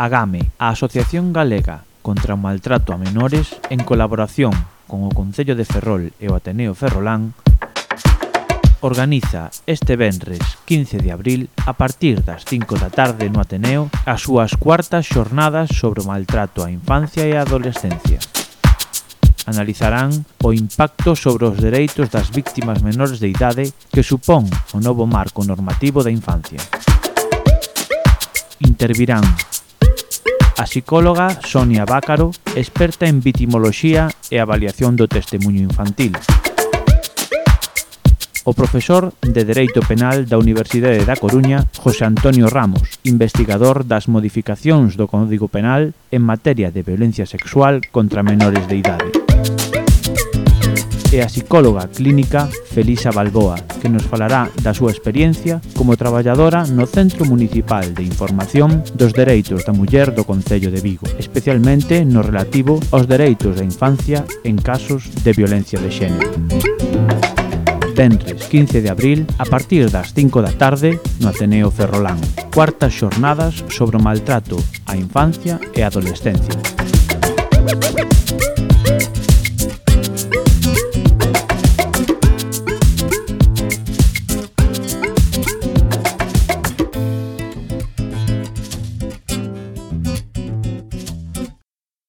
Agame, a Asociación Galega contra o Maltrato a Menores, en colaboración con o Concello de Ferrol e o Ateneo Ferrolán, organiza este venres 15 de abril a partir das 5 da tarde no Ateneo as súas cuartas xornadas sobre o maltrato á infancia e á adolescencia. Analizarán o impacto sobre os dereitos das víctimas menores de idade que supón o novo marco normativo da infancia. Intervirán a psicóloga Sonia Bácaro, experta en vitimoloxía e avaliación do testemunho infantil. O profesor de Dereito Penal da Universidade da Coruña, José Antonio Ramos, investigador das modificacións do Código Penal en materia de violencia sexual contra menores de idade e a psicóloga clínica Felisa Balboa, que nos falará da súa experiencia como traballadora no Centro Municipal de Información dos Dereitos da Muller do Concello de Vigo, especialmente no relativo aos dereitos da infancia en casos de violencia de xénero ventres 15 de abril a partir das 5 da tarde no Ateneo Ferrolán. Cuartas xornadas sobre o maltrato á infancia e adolescencia.